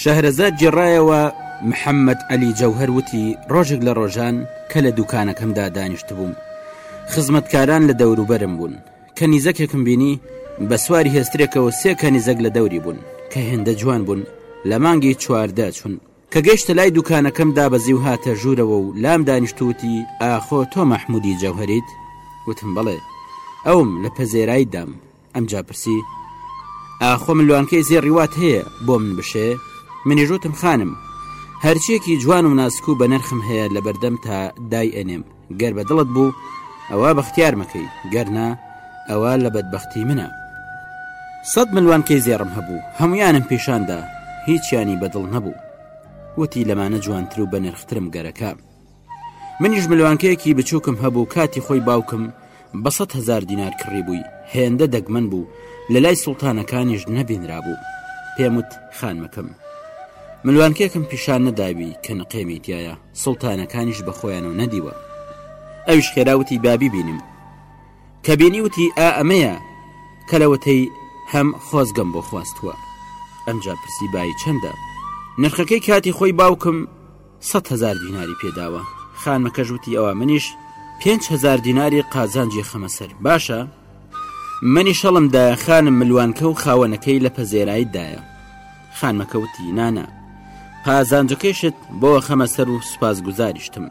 شەهرەزاد گێڕایەوە، محەممەد عەلی جەوهەر وتی، ڕۆژێک لە ڕۆژان کە لە دوکانەکەمدا دانیشتبووم، خزمەتکاران لە دەوروبەرم بوون، کەنیزەکێکم بینی بە سواری هێسترێکەوە سێ کەنیزەک لە دەوری بوون کە هێندە جوان بوون لە مانگی چواردە چوون، کە گەیشتە لای دوکانەکەم دابەزی و هاتە ژوورەوە و لام دانیشت و وتی، ئاخۆ تۆ مەحموودی جەوهەریت؟ وتم، بەڵێ، ئەوم، لە پەزێرایتدام. ئەمجا پرسی ئاخۆ من لوانکەی زێڕی وات هەیە بۆ من بشێ منیژوتم خانم هەرچیەکی جوان و ناسک و بەنرخم هەیە لە بەردەم تا دای ئەنێم گەر بە دڵت بوو ئەوە بەختیار مەکەی گەرنا ئەوە لە بەدبختی منە سەد ملوانکەی زێڕم هەبوو هەمویانم پیشاندا هیچیانی بەدڵ نەبوو وتی لەمانە جوانتر و بەنرخترم گەرەکە منیش ملوانکەیەکی بچووکم هەبوو کاتی خۆی باوکم بە سە هزار دینار کڕی بووی هێندە دەگمەن بوو لە لای سوڵتانەکانیش نەبینرا بوو پێم وت خانمەکەم ملوانکێکم پیشان نەداوی کە نقێمی تایە سوڵتانەکانیش بە خۆیان و نەدیوە ئەوش خێراوتی بابی بینیم کە بینی وتی ئا ئەمەیە کەلەوەتەی هەم خۆزگەم بۆ خواستووە ئەمجا پرسی بای چەندە نرخەکەی کاتی خۆی باوکم سەد هەزار دیناری پێ داوە. خانمەکەش وتی ئەوا منیش پێنج هەزار دیناری قازانجی خەمە سەر، باشە؟ منیش هەڵم دایە خانم ملوانکە و خاوەنەکەی لە پەزێرایی دایە. خانمەکە وتی نا نا، قازانجەکەیشت بۆ خەمە سەر و سوپاسگوزاریشتم.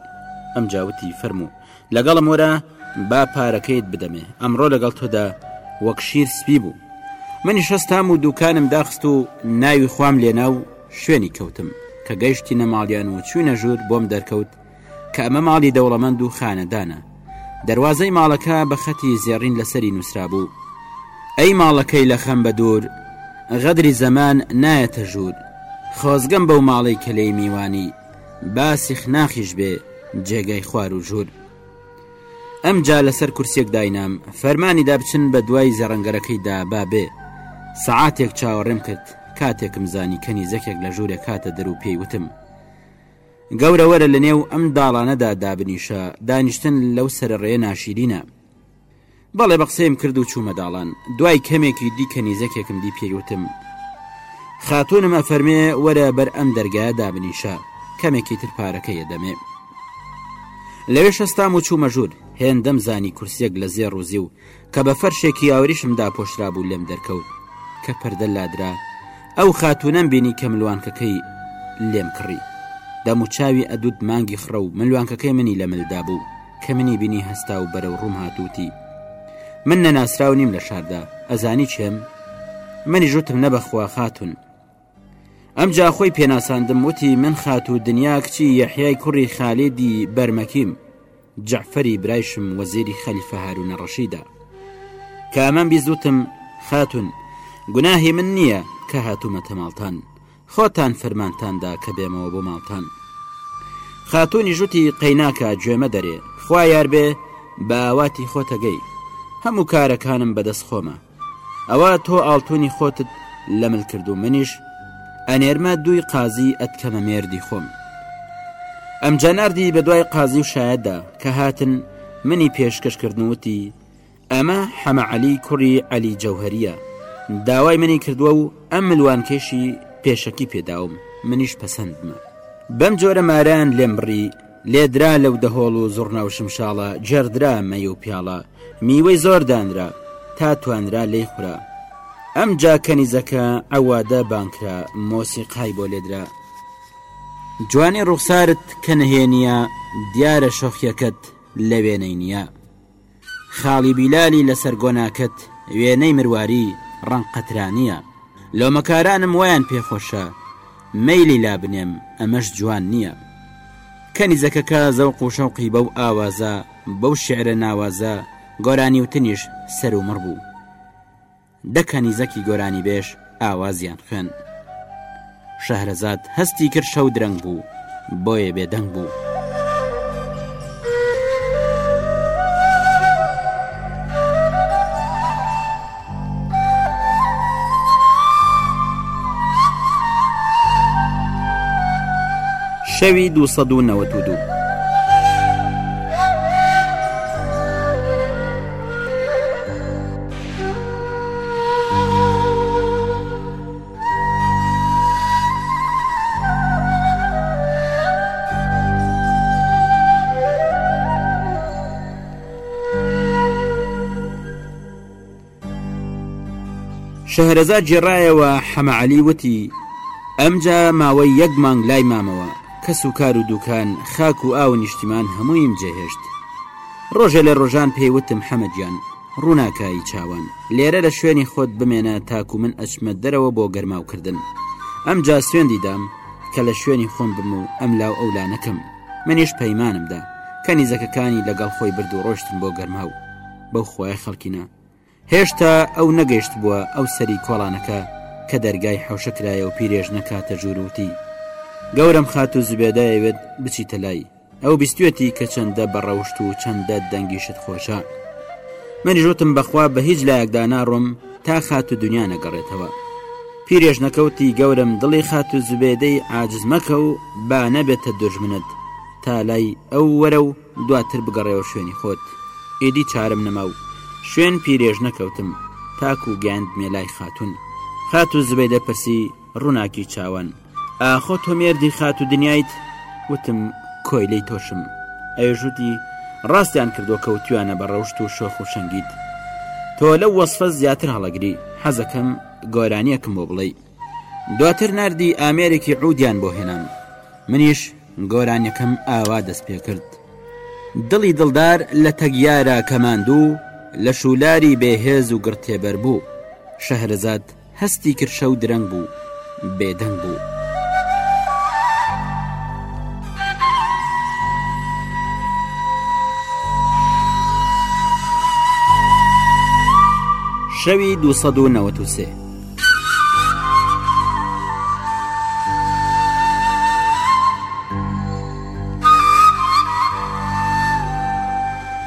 ئەمجا وتی فەرموو لەگەڵم وەرە با پارەکەیت بدەمێ، ئەمڕۆ لەگەڵ تۆدا وەک شیر سپی بوو. منیش هەستام و دووکانم داخست و ناوی خوام لێنا و، شوێنی کەوتم، کە گەیشتینە ماڵیان و چووینە ژوور بۆم دەرکەوت کە ئەمە ماڵی دەوڵەمەند و خانەدانە، دەروازەی ماڵەکە بە خەتی زێڕین لەسەری نووسرابوو، ئەی ماڵەکەی لە خەم بە دوور، غەدری زەمان نایەتە ژوور، خۆزگەم بەو ماڵەی کە لێی میوانی، با سیخناخیش بێ جێگای خوار و ژوور. ئەمجا لەسەر کورسێک داینام فەرمانی دا بچن بە دوای زەڕەنگەرەکەی دا با بێ سەعاتێک چاوەڕێم کرد کاتێکم زانی کەنی زەکێک لە ژوورێک کاتە دەرو پێی وتم گەورەوەرە لە نێو ئەم داڵانەدا دابنیشە دانیشتن لەو سەرڕێ ناشیرینە بەڵێ بە قسەیم کرد و چوومە داڵان دوای کەمێکی دی کەنیزەکێکم دی پێی وتم خاتونم ئەفەرمێ وەرە بەر ئەم دەرگایە دابنیشە کەمێکی تر پارەکە یەدەمێ لەوێ شەستام و چوومە ژوور هێندەم زانی کورسێک لە زێ ڕوزی و کە بە فەرشێکی یاوریشم داپۆشرا بوو لێم دەرکەوت کە پەردە لادرا ئەو خاتونەم بینی کە ملوانکەکەی لێم کڕی دەموچاوی ئەدوت مانگی خڕە و ملوانکەکەی منی لە ملدا بوو کە منی بینی هەستا و بەرەو ڕووم هاتووتی من نەناسراو نیم لە شاردا ئەزانی چێم منی ژوتم نەبەخوا خاتون ئەم جاخۆی پێناساندم وتی من خات و دنیا کچی یەحیای کوڕی خالیدی بەرمەکیم جەعفەری برایشم وەزیری خەلیفە هارو نەڕەشیدا کامەم بیزوتم خاتون گوناهی من نییە کە هاتوومەتە ماڵتان خۆتان فەرمانتان دا کە بێمەوە بۆ ماڵتان. خاتوونی ژوتی قەیناکە گوێمە دەرێ، خوا یار بێ بە ئاواتی خۆتەگەی، هەموو کارەکانم بەدەست خۆمە، ئەوە تۆ ئاڵتوونی خۆتت لە مل کرد و منیش ئەنێرمە دووی قازی ئەتکەمە مێردی خۆم. ئەمجا ناردی بە دوای قازی و شایەتدا، کە هاتن منی پێشکەش کردن و وتی، ئەمە حەمە عەلی کوڕی عەلی جەوهەرییە، داوای منی کردووە و ئەم ملوانکەیشی پێشەکی پێ داوم، منیش پەسەند بمە. بەم جۆرە ماران لێم بڕی، لێ درا لەو دەهۆڵ و زوڕنا و شمشاڵە، گێڕدرا مەی و پیاڵە، میوەی زۆر دانرا، تا توانرا لێی خورا. ئەم جا کەنیزەکە عەوادە بانگ کرا، مۆسیقای بۆ لێ درا. جوانی ڕووخسارت کە نهێنییە، دیارە شۆخییەکەت لە وێنەی نییە. خاڵی بیلالی لەسەر گۆناکەت وێنەی مرواری ڕەنگ قەترانیە لۆمەکارانم وایان پێ خۆشە مەیلی لا بنێم ئەمەش جوان نیە کەنیزەکەکە زەوق و شەوقی بەو ئاوازە بەو شعرە ناوازە گۆرانی وتنیش سەرومڕ بوو. دە کەنیزەکی گۆرانیبێژ ئاوازیان خوێند. شەهرەزاد هەستی کرد شەو درەنگ بوو بۆیە بێدەنگ بوو. شەوی 1992 شەهرەزاد شەهرەزاد جێڕایەوە حەمەعەلی وتی ئەمجا ماوەی یەک مانگ لای مامەوە کەس و کار و دوکان خاک و ئاو نیشتیمان هەموویم جێهێشت ڕۆژێ لە ڕۆژان پێیوتم حەمەجان ڕووناکایی چاوان، لێرە لە شوێنی خۆت بمێنە تاکو من ئەچمە دەرەوە بۆ گەرماوکردن. ئەمجا سوێندی دام کە لە شوێنی خۆم بم و ئەملاو ئەولا نەکەم. منیش پەیمانم دا. کەنیزەکەکانی لەگەڵ خۆی برد و ڕۆشتن بۆ گەرماو. بەو خوایە خەڵکینە! هێشتا ئەو نەگەیشتبووە ئەو سەری کۆڵانەکە کە دەرگای حەوشە کرایە و پیرێژنە کاتە ژوور و وتی، گەورەم خاتوو زوبێدە ئەیەوێت بچیتە لای. ئەو بیستویەتی کە چەندە بە ڕەوشت و چەندە دەنگیشت خۆشە منیش وتم بەخوا بە هیچ لایەکدا ناڕۆم تا خات و دنیا نەگەڕێتەوە پیرێژ نەکەوتی گەورم دڵی خات و زبێدەی عاجز مەکە و با نەبێتە دژمنت تا لای ئەو وەرە و دواتر بگەڕێەوە شوێنی خۆت ئیدی چارم نەما و شوێن پیرێژ نەکەوتم تاکو گەیاند مێلای خاتون خات و زبێدە پرسی ڕووناکی چاوان ئاخۆ تۆ مێردی خات و دنیایت وتم کۆیلەی تۆشم ئەیژوتی ڕاستیان کردو کەوتویانە بە ڕەوشت و شۆخ و شەنگیت تۆ لەو وەصفە زیاتر هەڵەگری حەزەکەم گۆرانیەکم بۆ بڵێ دواتر نردی ئامێرێکی عودیان بۆ هێنام منیش گۆرانیەکەم ئاوا دەست پێ کرد دڵی دڵدار لە تەگیارە کەماندوو لە شولاری بێهێز و گڕتێبەر بوو شەهرزاد هەستی کرد شەو درەنگ بوو، بێدەنگ بوو. شەوی دوو سەد و نەوەد و سێ.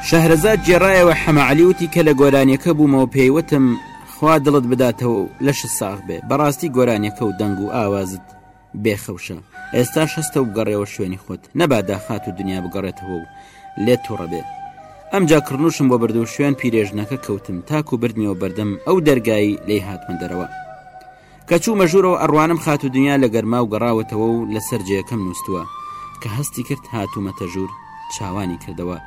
شەهرەزاد گێڕایەوە حەمەعەلی وتی کە لە گۆرانیەکە بوومەوە پێی وتم، خوا دڵت بداتەوە و لەشت ساغ بێ بەڕاستی گۆرانیەکە و دەنگ و ئاوازت بێ خەوشە ئێستاش هەستە و بگەڕێەوە شوێنی خۆت نەبادا خات و دنیا بگەڕێتەوە و لێت توڕە بێ ئەمجا کڕنوشم بۆ بردو شوێن پیرێژنەکە کەوتم تاکو بردمیەوە بەردەم ئەو دەرگایی لێی هاتمە دەرەوە کە چوومە ژوورەوە ئەڕوانم خاتوو دنیا لە گەرماو گەڕاوەتەوە و لەسەر جێیەکەم نووستووە کە هەستی کرد هاتوومەتە ژوور چاوانی کردەوە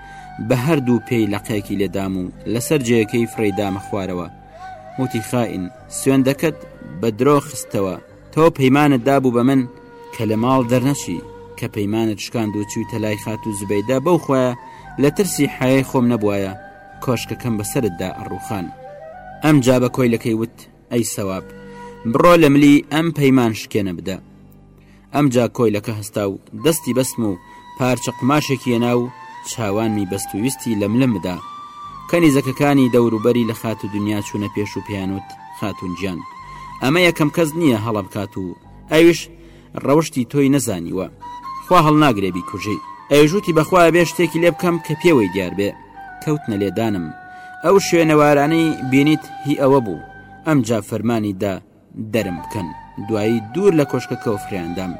بە هەردوو پێی لەقێکی لێدام و لەسەر جێیەکەی فڕێی دامە خوارەوە وتی خائین سوێندەکەت بە درۆ خستەوە تۆ پەیمانت دابوو بە من کە لە ماڵ دەرنەچی کە پەیمانت شکاند و چوویتە لای خاتوو زبەیدە بەو خۆیە لە ترسی حەیای خۆم نەبوایە کۆشکەکەم بەسەرتدا ئەڕووخان ئەمجا بە کۆیلەکەی وت ئەی سەواب بڕۆ لە ملی ئەم پەیمان شکێنە بدە ئەمجا کۆیلەکە هەستا و دەستی بەسم و پارچە قوماشێکی نا و چاوانمی بەست و ویستی لە ملم بدا کەنی زەکەکانی دەوروبەری لە خات و دنیا چوونە پێش و پیانوت خاتونجیان ئەمە یەکەم کەس نییە هەڵە بکات و ئەوش ڕەوشتی تۆی نەزانیوە خوا هەڵناگرێ بیکوژی. ئەویش وتی بەخوای ئەبێ شتێکی لێ بکەم کە پێوەی دیار بێ. کەوتنە لێدانم. ئەو شوێنەوارانەی بینیت هی ئەوە بوو. ئەمجا فەرمانی دا دەرم بکەن. دوایی دوور لە کۆشکەکەوە فریان دام.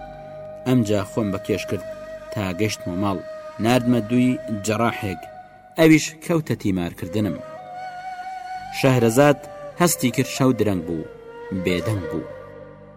ئەمجا خۆم بە کێش کرد تا گەشتمە ماڵ. ناردمە دووی جەراحێک. ئەویش کەوتە تیمار کردنم. شەهرەزاد هەستی کرد شەو درەنگ بوو. بێدەنگ بوو.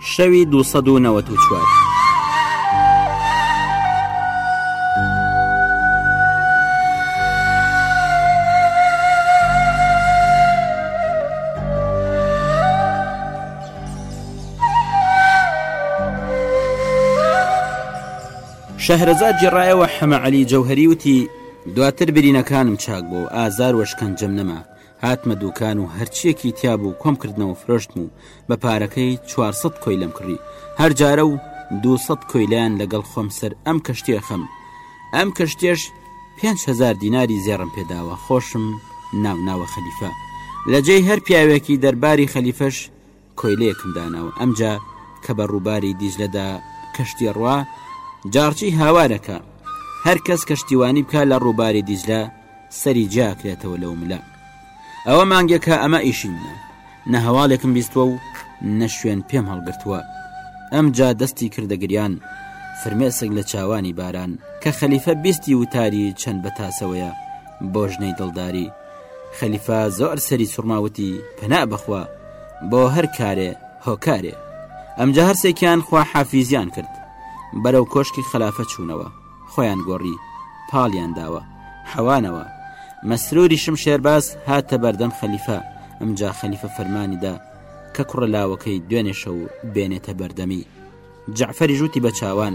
شەوی دوو سەد و نەوەد و چوار. شەهرەزاد جێڕایەوە حەمە عەلی جەوهەری وتی دواتر برینەکانم چاک بۆ ئازار وەشکەنجەم نەما هاتمە دوکان و هەرچیەکی تیا بوو کۆم کردنەوە فرۆشتم و بە پارەکەی 400 کۆی لەم کڕی هەر جارە و 200 کۆیلیان لەگەڵ خۆم سەر ئەم کەشتێ خەم ئەم کەشتێش 5هزار دیناری زێڕم پێداوە خۆشم ناو ناوە خەلیفە لە جێی هەر پیاوێکی دەرباری خەلیفەش کۆیلەیەکم داناوە ئەمجا کە بە ڕووباری دیجلەدا کەشتی ڕوا جاڕچی هاوارەکە هەر کەس کەشتیوانی بکە لە ڕووباری دیجلە سەری جیاکرێتەوە لەو ملە ئەوە مانگێکە ئەمە ئیشی منە نە هەواڵێکم بیستوە و نە شوێن پێم هەڵگرتووە ئەم جا دەستی کردە گریان فرمێسک لە چاوانی باران کە خەلیفە بیستی وتاری چەند بە تاسەوەیە بۆ ژنەی دڵداری خەلیفە زۆر سەری سوڕماوتی پەنا بەخوا بۆ هەر کارێ هۆکارێ ئەمجا هەرسێکیان خوا حافیزیان کرد بەرەو کۆشکی خەلافە چوونەوە خۆیان گۆڕی پاڵیان داوە حەوانەوە مەسروری شم شێرباز هاتە بەردەم خەلیفە ئەمجا خەلیفە فەرمانیدا کە کوڕە لاوەکەی دوێنێشە و بێنێتە بەردەمی جعفەری ژووتی بە چاوان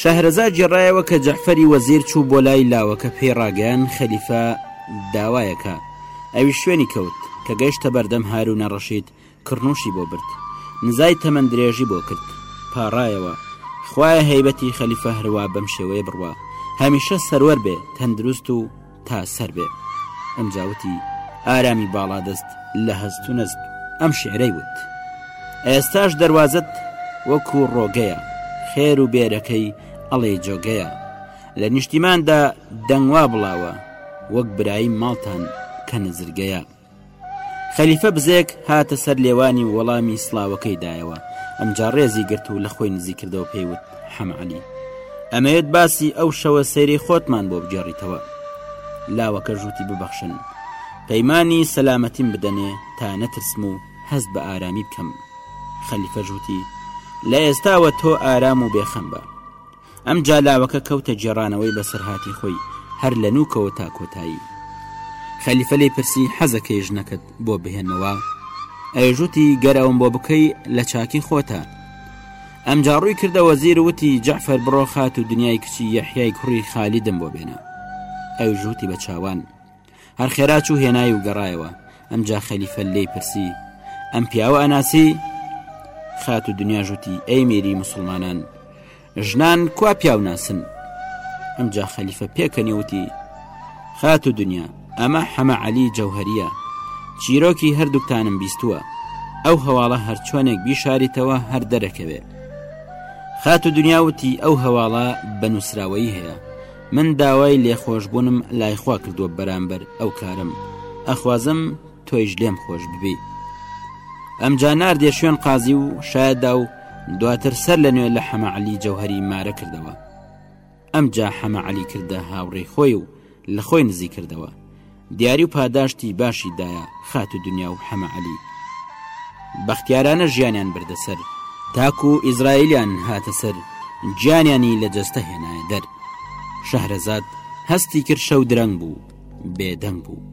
شەهرەزا گێڕایەوە کە جەعفەری وەزیر چوو بۆ لای لاوەکە پێی ڕاگەیان خەلیفە داوایەکە ئەویش شوێنی کەوت کە گەیشتە بەردەم هاروونە ڕەشید کڕنووشی بۆ برد نزای تەمەن درێژی بۆ کرد پاڕایەوە خوایە هەیبەتی خەلیفە هەروا بەم شێوەیە بڕوا هەمیشە سەروەر بێ تەندروست و تا سەر بێ ئەمجا وتی ئارامی باڵادەست لە هەست و نەست ئەم شعرەی وت ئێستاش دەواازت وەکو ڕۆگەیە خێر و بێرەکەی ئەڵێ جۆگەیە لە نیشتیماندا دەنگوا بڵاوە وەک برایی ماڵتان کە نزرگەیە خەلیفە بزێک هاتە سەر لێوانی و وەڵامی سڵاوەکەی دایەوە ئەمجا ڕێزی گرت و لە خۆی نزی کردەوە پێیوت حەمەعلی ئەمەوێت باسی ئەو شەوە سەیری خۆتمان بۆ بگێڕیتەوە لاوەکە ژووتی ببەخشن پەیمانی سەلامەتیم بدەنێ تا نەترسم و هەست بە ئارامی بکەم خەلیفە ژووتی لە ئێستاوە تۆ ئارام و بێخەم بە ئەمجا لاوەکە کەوتە گێڕانەوەی بەسەرهاتی خۆی هەر لە نوکەوە تا کۆتایی خەلیفە لی پرسی حەزەکەی ژنەکەت بۆ بهێنمەوە ئەیژوتی گەر ئەوم بۆ بکەی لە چاکی خۆتە ئەمجا ڕووی کردەوە زیر وتی جەعفەر بڕۆ خات و دنیای کچی یەحیای کوڕی خالیدم بۆ بێنە ئەوژوتی بە چاوان هەر خێرا چوو هێنای و گەڕایەوە ئەمجا خەلیفە لێی پرسی ئەم پیاوە ئەناسی خات و دنیا ژووتی ئەی میری مسلمانان ژنان کوا پیاو ناسن ئەمجا خەلیفە پێکەنیوتی خات و دنیا ئەمە حەمە عەلی جەوهریە چیرۆکی هەردووکتانم بیستووە ئەو هەواڵە هەرچۆنێک بیشاریتەوە هەر دەرەکەوێت خات و دنیاوتی ئەو هەواڵە بە نووسراوەی هەیە من داوای لێخۆشبوونم لایخوا کردووە بەرامبەر ئەو کارم ئەخوازم تۆیش لێم خۆش ببی ئەمجا ناردێ شوێن قازی و شایدا و دواتر سەر لە نوێ لە حەمەعلی جەوهری مارە کردەوە ئەمجا حەمەعلی کردە هاوڕێی خۆی و لە خۆی نزی کردەوە دیاری و پاداشتی باشی دایە خاتو دنیا و حەمە عەلی بەختیارانە ژیانیان بردەسەر تاکو ئیزرائیلیان هاتە سەر گیانیانی لە جەستە هێنایە دەر شەهرەزاد هەستی کرد شەو درەنگ بوو بێدەنگ بوو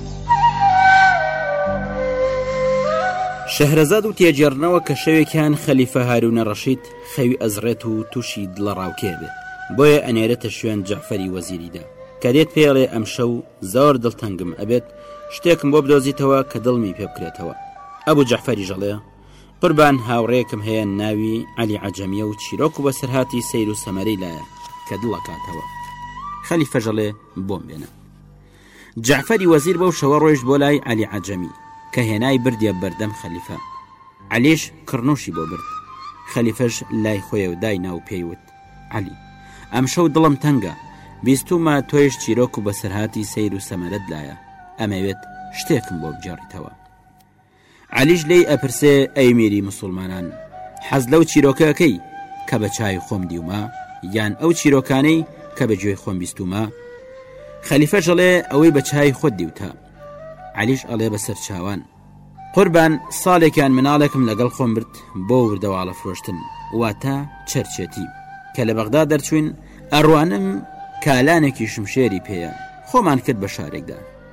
شەهرەزاد و تێگێڕنەوە کە شەوێکیان خەلیفە هارونە ڕەشید خەوی ئەزڕێت و تووشی دڵە ڕاوکێ بێت بۆیە ئەنێرێتە شوێن جەعفەری وەزیریدا کە دێت پێڵێ ئەم شەو زۆر دڵتەنگم ئەبێت شتێکم بۆ بدۆزیتەوە کە دڵمی پێ بکرێتەوە ئەبوو جەعفەری ژەڵێ قوربان هاوڕێکم هەیە ناوی علی عجەمیە و چیرۆک و بەسەرهاتی سیر و سەمەری لایە کە دڵەکاتەوە خەلیفە ژەڵێ بۆم بێنە جەعفەری وەزیر بەو شەوە ڕۆیشت بۆ لای عەلی عەجەمی، کە هێنای بردیە بەردەم خەلیفە. عەلیش کڕنووشی بۆ برد. خەلیفەش لای خۆی و داینا و پێی وت، عەلی! ئەمشەو دڵم تەنگە، بیستوومە تۆیش چیرۆک و بەسەرهاتی سەیر و سەمەرەت لایە، ئەمەوێت شتێکم بۆ بگێڕیتەوە. عەلیش لێی ئەپرسێ ئەی میری موسوڵمانان حەز لەو چیرۆکە ئەکەی کە بە چاوی خۆم دیومە یان ئەو چیرۆکانەی کە بە گوێی خۆم بیستومە خەلیفەش ئەڵێ ئەوەی بە چاوی خۆت دیوتە عەلیش ئەڵێ بە سەرچاوان قوربان ساڵێکیان مناڵێکم لەگەڵ خۆم برد بۆ وردەواڵە فرۆشتن واتە چەرچێتی کە لە بەغدا دەرچوین ئەڕوانم کالانێکی شمشێری پێەیە خۆمان کرد بە شارێکدا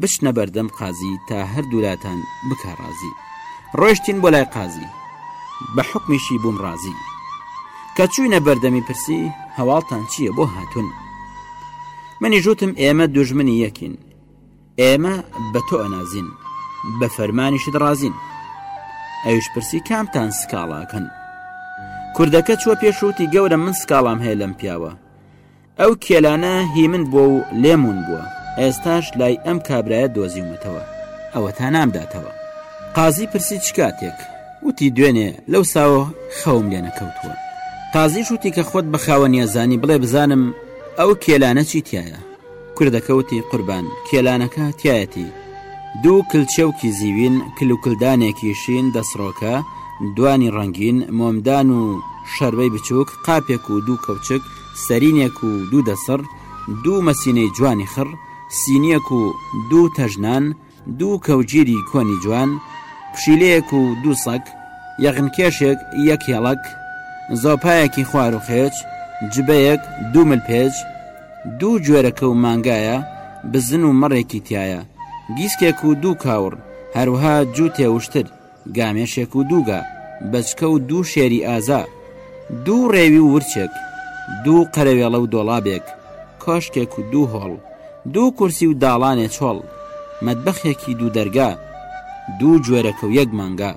بچنە بەردەم قازی تا هەردوولاتان بکە ڕازی ڕۆشتین بۆ لای قازی بە حکمیشی بووم ڕازی کە چوینە بەردەمی پرسی هەواڵتان چییە بۆ هاتون منی ژوتم ئێمە دوژمنی یەکین ئێمە بە تۆ ئەنازین بە فەرمانیشت ڕازین ئەوش پرسی کامتان سکاڵاکەن کوردەکە چوە پێشوتی گەورە من سکاڵام هەیە لەم پیاوە ئەو کێلانە هی من بووە و لێم ون بووە ئێستاش لای ئەم کابرایە دۆزیومەتەوە ئەوە تا نامداتەوە قازی پرسی چ کاتێک وتی دوێنێ لەو ساوە خەوم لێ نەکەوتووە قازی شوتی کە خۆت بەخاوە نیەزانی بڵێ بزانم ئەو کێلانە چی تایە کوردەکەوتی قوربان کێلانەکە تایەتی دوو کلچەوکی زیوین کلوکلدانێکی شین دەسڕۆکە دوانی ڕەنگین مۆمدان و شەربەی بچووک قاپێک و دوو کەوچک سەرینێک و دوو دەسڕ، دوو مەسینەی جوانی خڕ، سینییەک و دوو تەژ نان، دوو کەوگیری کۆنی جوان، پشیلەیەک و دوو سەگ، یەغنکێشێک، یەک هێڵەک، زۆپایەکی خوار و خێچ، جبەیەک، دوو مل پێچ، دوو گوێرەکە و مانگایە، بزن و مەڕێکی تایە، گیسکێک و دوو کاوڕ، هەروەها جووتێ وشتر. گامێشێک و دوو گا، بەچکە و دوو شێری ئازا، دوو ڕێوی و ورچێک، دوو قەرەوێڵە و دۆڵابێک، کۆشکێک و دوو هۆڵ، دوو کورسی و داڵانێ چۆڵ، مەتبەخێکی دوو دەرگا، دوو جوێرەکە و یەک مانگا.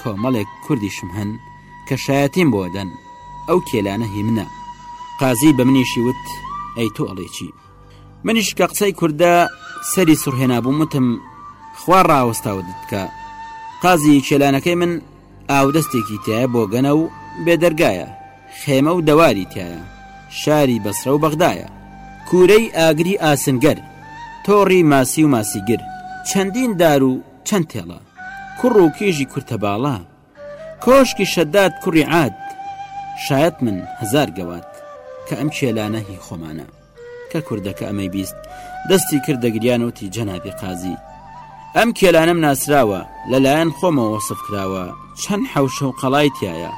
کۆمەڵێک کوردیشم هەن کە شایەتیم بۆ دەن، ئەو کێلانە هی منە. قازی بە منیشی وت، ئەی تۆ ئەڵێی چی؟ منیش کە قسەی کوردە سەری سڕهێنا بووم وتم خوا ڕاوەستاوت بکە قازی کێلانەکەی من ئاودەستێکی تایە بۆ گەنە و بێدەرگایە خێمە و دەواری تایە شاری بەسرە و بەغدایە کورەی ئاگری ئاسنگەر تۆڕی ماسی و ماسیگر چەندین دار و چەند تێڵە کوڕ و کێژی کورتە باڵە کۆشکی شەداد کوڕی عاد شایەت من هزار گەواد کە ئەم کێلانە هی خۆمانە کە کوردەکە ئەمەی بیست دەستی کرد دەگریان وتی جەنابی قازی ئەم کێلانم ناسراوە لەلایەن خۆمەوە وەسف کراوە چەند حەوشە و قەڵای تایە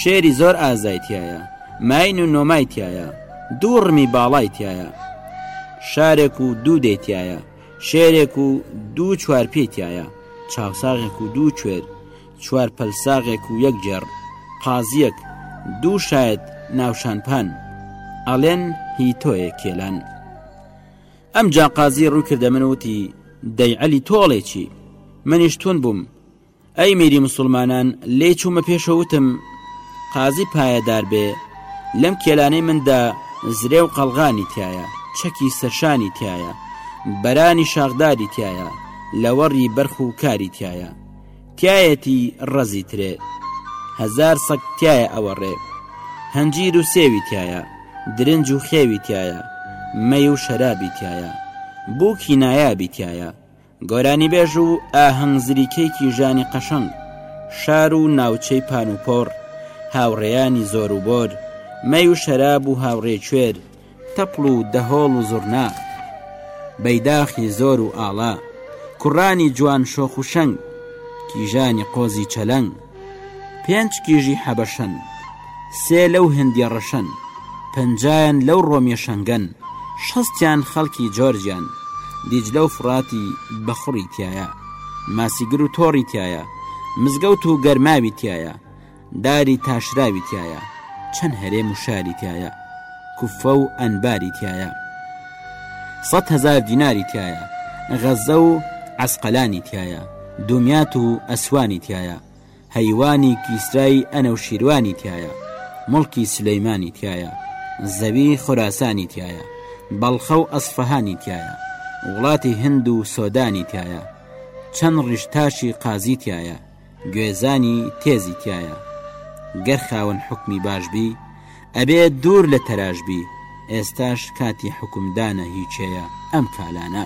شێری زۆر ئازای تایە ماین و نۆمای تایە دووڕمی باڵای تایە شارێک و دوو دەیتایە شێرێک و دوو چوار پێی تایە، چاوساغێک و دوو کوێر، چوار پەلساغێک و یەک گێڕ، قازییەک، دوو شایەت ناوشانپان، ئەڵێن هی تۆیە کێلان. ئەمجا قازی ڕووی کردە من و وتی، دەی عەلی تۆڵێ چی؟ منیش توون بووم، ئەی میری موسوڵمانان لێی چوومە پێشەوە وتم، قازی پایەدار بێ، لەم کێلانەی من دا زرێ و قەڵغانی تیایە، چەکی سەرشانی تیایە، بەرانی شاخداری تیایە، لەوەڕی بەرخ و کاری تیایە. تیایەتی ڕەزی ترێ. هەزار سەگ تیایە ئەوەڕێ. هەنجیر و سێوی تیایە. درنج و خێوی تیایە. مەی و شەرابی تیایە. بووکی نایابی تیایە. گۆرانیبێژ و ئاهەنگزریکەی کیژانی قەشەنگ، شار و ناوچەی پان و پۆڕ، هاوڕێیانی زۆر و بۆر، مەی و شەراب و هاوڕێ کوێر، تەپڵ و دەهۆڵ و زوڕنا، بەیداخی زۆر و ئاڵا، کوڕانی جوان شۆخ و شەنگ، کیژانی قۆزی چەلەنگ، پێنج کیژی حەبەشەن سێ لەو هندیە ڕەشەن پەنجایان لەو ڕۆمیە شەنگەن شەستیان خەڵکی جۆرجیان دیجلە و فڕاتی بەخوڕی تایە ماسیگر و تۆڕی تایە مزگەوت و گەرماوی تایە داری تاشراوی تایە چەند هەرێم و شاری تایە کوفە و ئەنباری تایە سەد هزار دیناری تایە غەزە و عسقلانی تایە دومیات و ئەسوانی تیایە هەیوانی کیسرای ئەنەوشیروانی تیایە موڵکی سولەیمانی تیایە زەوی خوراسانی تیایە بەڵخە و ئەسفەهانی تیایە وڵاتی هند و سۆدانی تیایە چەند ڕیشتاشی قازی تیایە گوێزانی تێزی تیایە گەر خاوەن حکمی باش بی ئەبێ دوور لە تەراش بی ئێستاش کاتی حوکم دانە هیچەیە ئەم کالانە.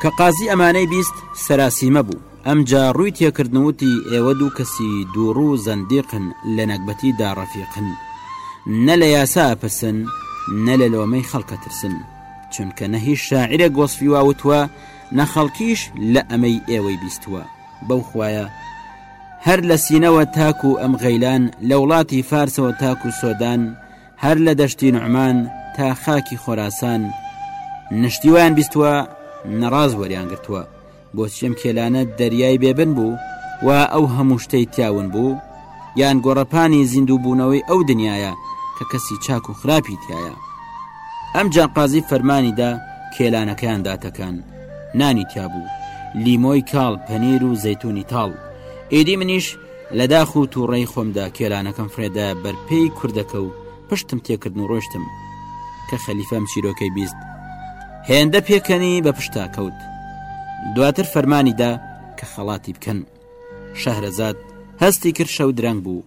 کە قازی ئەمانەی بیست سەراسیمە بوو ئەمجا ڕووی تێکردن وتی ئێوە دوو کەسی دووڕوو زەندیقن لە نەگبەتی دا ڕەفیقن نە لە یاسا ئەپرسن نە لە لۆمەی خەڵک ئەترسن چونکە نە هیچ شاعیرێک وەسفی وا وتوە نە خەڵکیش لە ئەمەی ئێوەی بیستوە. بەو خوایە هەر لە سینەوە تاکو و ئەم غەیلان لە وڵاتی فارسەوە تاکو و سۆدان هەر لە دەشتی نوعمان تا خاکی خۆراسان نشتیوان بیستوە نەڕاز وەریان گرتووە بۆچیم کێلانە دەریای بێبن بوو و ئەو هەموو شتەی تیاون بوو یان گۆڕەپانی زیندووبوونەوەی ئەو دنیاە کە کەسی چاک و خراپی تایە ئەم جاقازی فەرمانیدا کێلانەکەیان داتەکان نانی تیابوو لیمۆی کاڵ پەنیر و زەتونی تاڵ ئیدی منیش لە داخ و تووڕێی خۆمدا کێلانەکەم فرێدا بەرپێی کوردەکە و پشتم تێکردن و ڕۆشتم کە خەلیفەم چیرۆکەی بیست هێندە پێکەنی بە پشتا کەوت دواتر فەرمانیدا کە خەڵاتی بکەن شەهرەزاد هەستی کرد شەو درەنگ بوو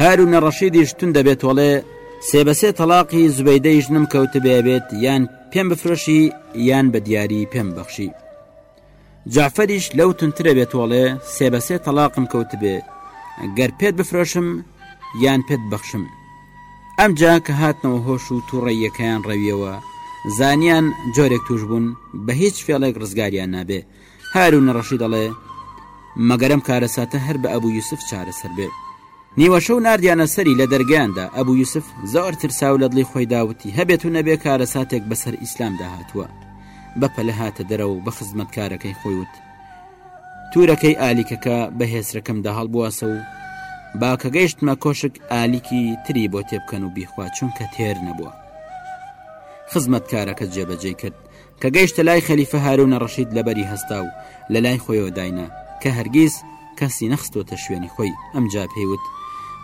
هارونە ڕەشیدیش تون دەبێ تۆڵێ سێ بە سێ تەڵاقی زوبەیدەی ژنم کەوتبێ ئەبێت یان پێم بفرۆشی یان بە دیاری پێم بەخشی جعفەریش لەو تونترە بێ تۆڵێ سێ بە سێ تەڵاقم کەوتبێ گەر پێت بفرۆشم یان پێت بەخشم ئەمجا کە هاتنەوە هۆش و تووڕەیەکەیان ڕەویەوە زانیان جۆرێک توش بوون بە هیچ فێڵێک ڕزگاریان نابێ هارون ڕەشید دەڵێ، مەگەرەم کارەساتە هەر بە ئەبو یوسف چارەسەر بێ. نیوەشەو ناردیانە سەری، لە دەرگەیان دا، ئەبو یوسف زۆر ترساو لە دڵی خۆی دا وتی، هەبێت و نەبێ کارەساتێک بە سەر ئیسلام دا هاتووە. بە پەلە هاتە دەرەوە و بە خزمەتکارەکەی خۆی وت، تورەکەی ئالیکەکە بە هێسرەکەم دا هەڵبواسە و با کە گەیشتمە کۆشک ئالیکی تری بۆ تێبکەن و بیخوا چونکە تێر نەبووە. خزمەتکارەکە جێبەجێی کرد، کە گەیشتە لای خەلیفە هارونە ڕەشید لەبەری هەستا و لە لای خۆیەوە داینا کە هەرگیز کەسی نەخستۆتە شوێنی خۆی ئەمجا پێی وت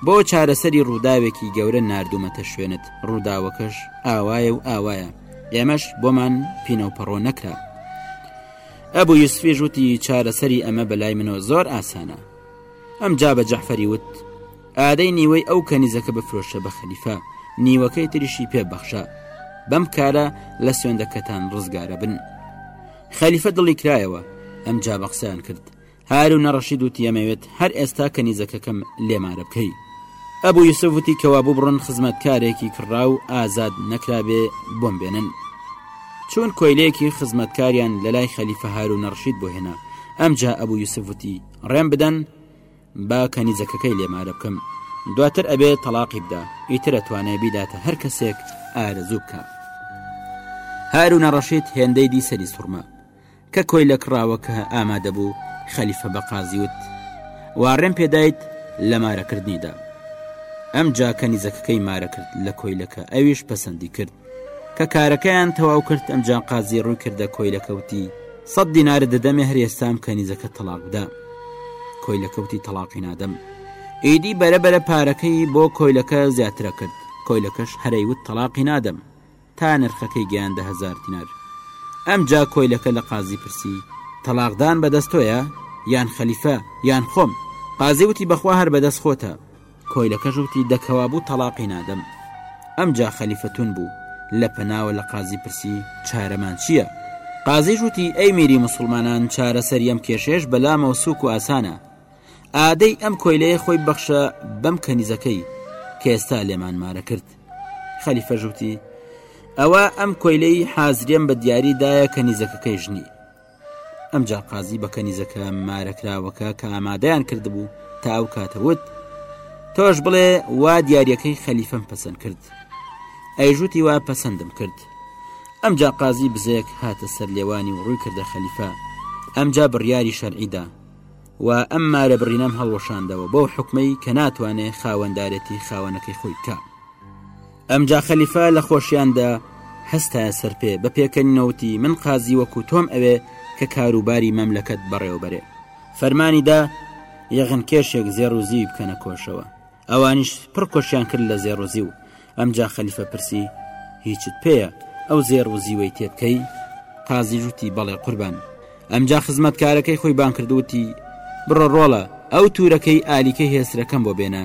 بۆ چارەسەری ڕووداوێکی گەورە ناردوومەتە شوێنت ڕووداوەکەش ئاوایە و ئاوایە ئێمەش بۆمان پینەوپەڕۆ نەکرا ئەبوو یوسفی ژوتی چارەسەری ئەمە بەلای منەوە زۆر ئاسانە ئەم جا بە جەحفەری وت ئادەی نیوەی ئەو کەنیزەکە بفرۆشە بە خەلیفە نیوەکەی تریشی پێ بەخشە بەم کارە لە سوێندەکەتان ڕزگارە بن خەلیفە دڵی کرایەوە ئەم جا بە قسەیان کرد هارو نەڕەشید و تیەمەوێت هەر ئێستا کە نیزەکەکەم لێمارە بکەی ئەبوو یوسفوتی کەوا ببڕن خزمەتکارێکی کڕا و ئازاد نەکرابێ بۆم بێنن چون کۆیلێکی خزمەتکاریان لە لای خەلیفە هارو نەڕشید بۆ هێنا ئەمجا ئەبوو یوسفوتی ڕێم بدەن با کەنیزەکەکەی لێ مارە بکەم دواتر ئەبێ تەڵاقی بدا ئیتر ئەتوانێ بیداتە هەر کەسێک ئارەزوو بکا هارونە ڕەشید هێندەی دی سەری سوڕما کە کۆیلە کڕاوەکە ئامادە بوو خەلیفە بە قازی وت واڕێم پێدایت لە مارەکردنیدا ئەم جا کەنیزەکەکەی مارە کرد لە کۆیلەکە ئەویش پەسەندی کرد کە کارەکەیان تەواو کرد ئەمجا قازی ڕووی کردە کۆیلە کەوتی سەد دینارە دەدەمێ هەر ئێستام کەنیزەکە تەلاق بدە کۆیلە کەوتی تەلاقی نادەم ئیدی بەرەبەرە پارەکەی بۆ کۆیلەکە زیاترە کرد کۆیلەکەش هەرەی وت تەلاقی نادەم تا نرخەکەی گەیاندە هزار دینار ئەم جا کۆیلەکە لە قازی پرسی تەلاقدان بەدەستۆیە یان خەلیفە یان خۆم قازی وتی بەخوا هەر بەدەست خۆتە کۆیلەکەش وتی دە کەوابوو تەڵاقی نادەم ئەمجا خەلیفە تون بوو لە پەناوە لە قازی پرسی چارەمان چییە قازیش وتی ئەی میری موسڵمانان چارەسەری ئەم کێشەیەش بەلامەوە سووک و ئاسانە ئادەی ئەم کۆیلەیە خۆی بەخشە بەم کەنیزەکەی کە ئێستا لێمان مارە کرد خەلیفەش وتی ئەوە ئەم کۆیلەی حازریم بە دیاری دایە کەنیزەکەکەی ژنی ئەمجا قازی بە کەنیزەکە مارەکراوەکە کە ئامادەیان کردبوو تا ئەو کاتەوت تۆش بڵێ وا دیارەکەی خەلیفەم پەسەند کرد ئەیژوتی وا پەسەندم کرد ئەمجا قازی بزێک هاتە سەر لێوانی و ڕووی کردە خەلیفە ئەمجا بڕیاری شەرعیدا و ئەم مارە بڕینەم هەڵوەشاندەوە بەو حکمەی کە ناتوانێ خاوەندارێتی خاوەنەکەی خۆی بکە ئەمجا خەلیفە لە خۆشیاندا هەستایە سەر پێ بە پێکەنینەوە وتی من قازی وەکو تۆم ئەوێ کە کاروباری مەملەکەت بەڕێوەبەرێ فەرمانی دا یەغن کێشێک زێڕ و زیوی بکەنە کۆشەوە ئەوانیش پڕ کۆشیان کرد لە زێڕ و زیو ئەمجا خەلیفە پرسی هیچت پێیە ئەو زێڕ و زیوەی تێبکەی قازی ژوتی بەڵێ قوربان ئەمجا خزمەتکارەکەی خۆی بانکردوتی بڕۆ ڕۆڵە ئەو تورەکەی ئالیکەی هێسرەکەم بۆ بێنە